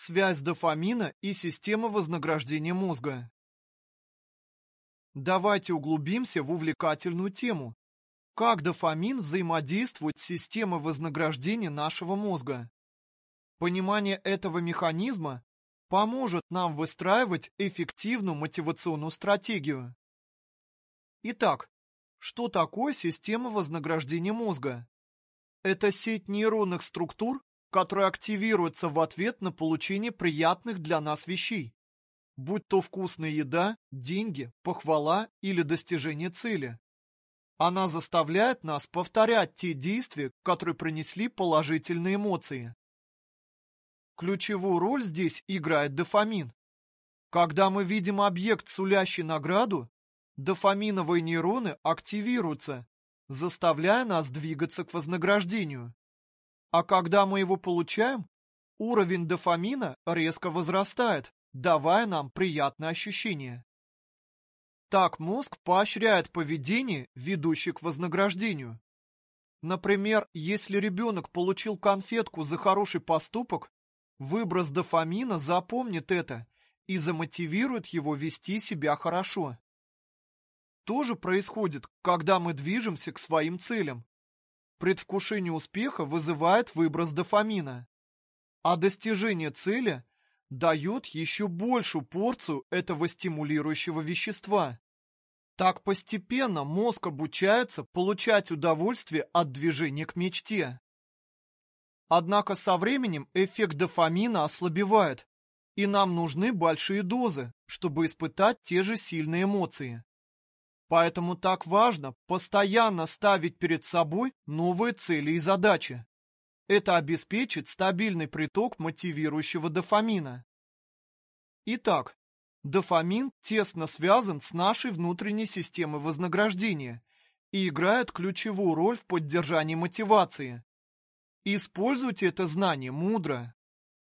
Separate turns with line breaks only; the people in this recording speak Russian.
Связь дофамина и системы вознаграждения мозга. Давайте углубимся в увлекательную тему. Как дофамин взаимодействует с системой вознаграждения нашего мозга? Понимание этого механизма поможет нам выстраивать эффективную мотивационную стратегию. Итак, что такое система вознаграждения мозга? Это сеть нейронных структур, которые активируются в ответ на получение приятных для нас вещей, будь то вкусная еда, деньги, похвала или достижение цели. Она заставляет нас повторять те действия, которые принесли положительные эмоции. Ключевую роль здесь играет дофамин. Когда мы видим объект, сулящий награду, дофаминовые нейроны активируются, заставляя нас двигаться к вознаграждению. А когда мы его получаем, уровень дофамина резко возрастает, давая нам приятное ощущение. Так мозг поощряет поведение, ведущее к вознаграждению. Например, если ребенок получил конфетку за хороший поступок, выброс дофамина запомнит это и замотивирует его вести себя хорошо. То же происходит, когда мы движемся к своим целям. Предвкушение успеха вызывает выброс дофамина, а достижение цели дает еще большую порцию этого стимулирующего вещества. Так постепенно мозг обучается получать удовольствие от движения к мечте. Однако со временем эффект дофамина ослабевает, и нам нужны большие дозы, чтобы испытать те же сильные эмоции. Поэтому так важно постоянно ставить перед собой новые цели и задачи. Это обеспечит стабильный приток мотивирующего дофамина. Итак, дофамин тесно связан с нашей внутренней системой вознаграждения и играет ключевую роль в поддержании мотивации. Используйте это знание мудро.